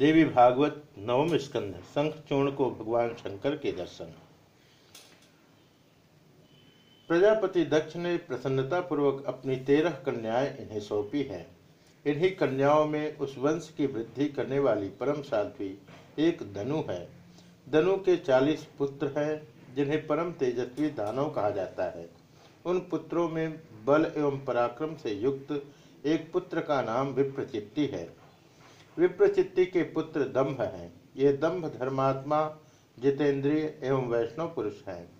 देवी भागवत नवम स्कंध शंखचूर्ण को भगवान शंकर के दर्शन। प्रजापति दक्ष ने प्रसन्नता पूर्वक अपनी तेरह कन्याएँ इन्हें सौंपी हैं। इन्हीं कन्याओं में उस वंश की वृद्धि करने वाली परम साध्वी एक धनु है। धनु के चालीस पुत्र हैं, जिन्हें परम तेजस्वी दानव कहा जाता है। उन पुत्रों में बल एवं पराक्रम से युक्त एक पुत्र का नाम विप्रचित्ति है। विप्रचित्ति के पुत्र दम्भ हैं। ये दम्भ धर्मात्मा, जितेंद्रिय एवं वैष्णव पुरुष हैं।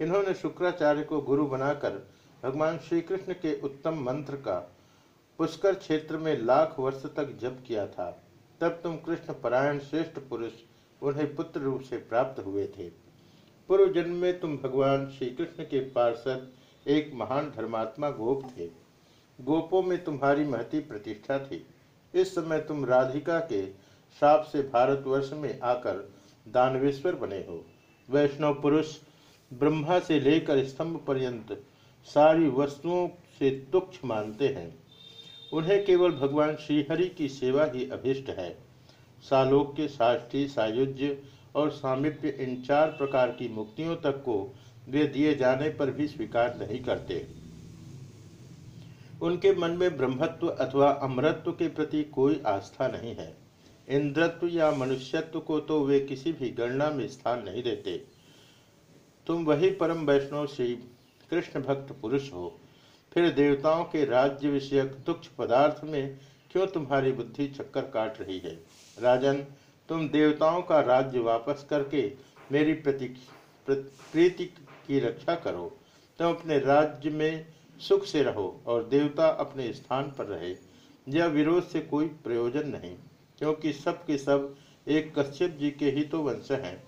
इन्होंने शुक्राचार्य को गुरु बनाकर भगवान श्री कृष्ण के उत्तम मंत्र का पुष्कर क्षेत्र में लाख वर्ष तक जप किया था। तब तुम कृष्ण परायण श्रेष्ठ पुरुष उन्हें पुत्र रूप से प्राप्त हुए थे। पूर्व जन्म में तुम भगवान श्री कृष्ण के पार्षद, एक महान धर्मात्मा गोप थे। गोपों में तुम्हारी महती प्रतिष्ठा थी। इस समय तुम राधिका के श्राप से भारतवर्ष में आकर दानवेश्वर बने हो। वैष्णव पुरुष ब्रह्मा से लेकर स्तंभ पर्यंत सारी वस्तुओं से तुक्ष मानते हैं। उन्हें केवल भगवान श्रीहरि की सेवा ही अभिष्ट है। सालोक्य, साष्टी, सायुज्य और सामिप्य इन चार प्रकार की मुक्तियों तक को वे दिए जाने पर भी स्वीकार नहीं करते। उनके मन में ब्रह्मत्व अथवा अमरत्व के प्रति कोई आस्था नहीं है। इंद्रत्व या मनुष्यत्व को तो वे किसी भी गणना में स्थान नहीं देते। तुम वही परम वैष्णव श्री कृष्ण भक्त पुरुष हो। फिर देवताओं के राज्य विषयक तुक्ष पदार्थ में क्यों तुम्हारी बुद्धि चक्कर काट रही है? राजन, तुम देवताओं का राज्य वापस करके मेरी प्रति प्रीति की रक्षा करो। तुम अपने राज्य में सुख से रहो और देवता अपने स्थान पर रहे। यह विरोध से कोई प्रयोजन नहीं, क्योंकि सब के सब एक कश्यप जी के ही तो वंश हैं।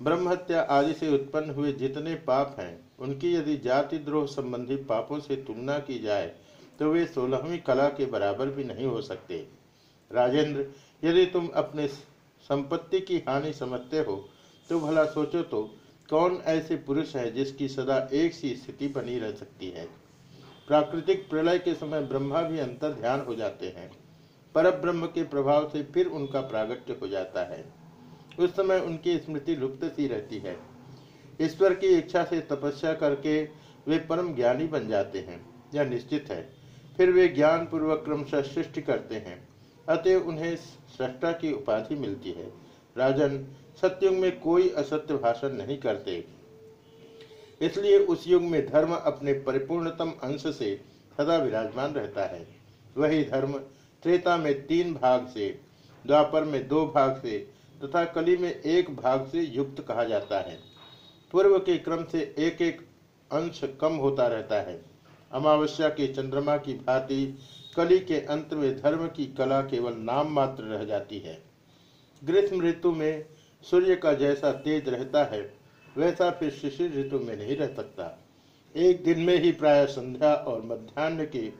ब्रह्महत्या आदि से उत्पन्न हुए जितने पाप हैं, उनकी यदि जाति द्रोह संबंधी पापों से तुलना की जाए तो वे सोलहवीं कला के बराबर भी नहीं हो सकते। राजेंद्र, यदि तुम अपने संपत्ति की हानि समझते हो तो भला सोचो तो कौन ऐसे पुरुष है जिसकी सदा एक सी स्थिति बनी रह सकती है? प्राकृतिक प्रलय के समय ब्रह्मा भी अंतर ध्यान हो जाते हैं। पर ब्रह्म के प्रभाव से फिर उनका प्रागट्य हो जाता है। उस समय उनकी स्मृति लुप्त सी रहती है। ईश्वर की इच्छा से तपस्या करके वे परम ज्ञानी बन जाते हैं, यह निश्चित है। फिर वे ज्ञान पूर्वक क्रमशः सृष्टि करते हैं अतः उन्हें सृष्टा की उपाधि मिलती है। राजन, सत्युग में कोई असत्य भाषण नहीं करते। इसलिए उस युग में धर्म अपने परिपूर्णतम अंश से सदा विराजमान रहता है। वही धर्म त्रेता में तीन भाग से, द्वापर में दो भाग से तथा कली में एक भाग से युक्त कहा जाता है। पूर्व के क्रम से एक एक अंश कम होता रहता है। अमावस्या के चंद्रमा की भांति कली के अंत में धर्म की कला केवल नाम मात्र रह जाती है। ग्रीष्म ऋतु में सूर्य का जैसा तेज रहता है वैसा फिर शिशिर ऋतु में नहीं रह सकता। एक दिन में ही प्राय संध्या और मध्यान्ह के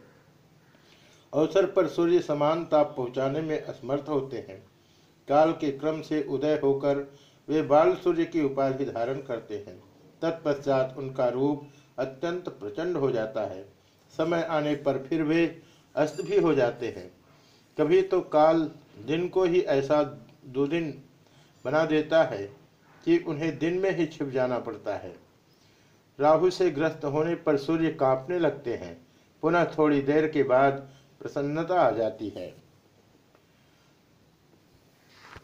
अवसर पर सूर्य समान ताप पहुँचाने में असमर्थ होते हैं। काल के क्रम से उदय होकर वे बाल सूर्य की उपाधि धारण करते हैं। तत्पश्चात उनका रूप अत्यंत प्रचंड हो जाता है। समय आने पर फिर वे अस्त भी हो जाते हैं। कभी तो काल दिन को ही ऐसा दो दिन बना देता है। कि उन्हें दिन में ही छिप जाना पड़ता है। राहु से ग्रस्त होने पर सूर्य कांपने लगते हैं। पुनः थोड़ी देर के बाद प्रसन्नता आ जाती है।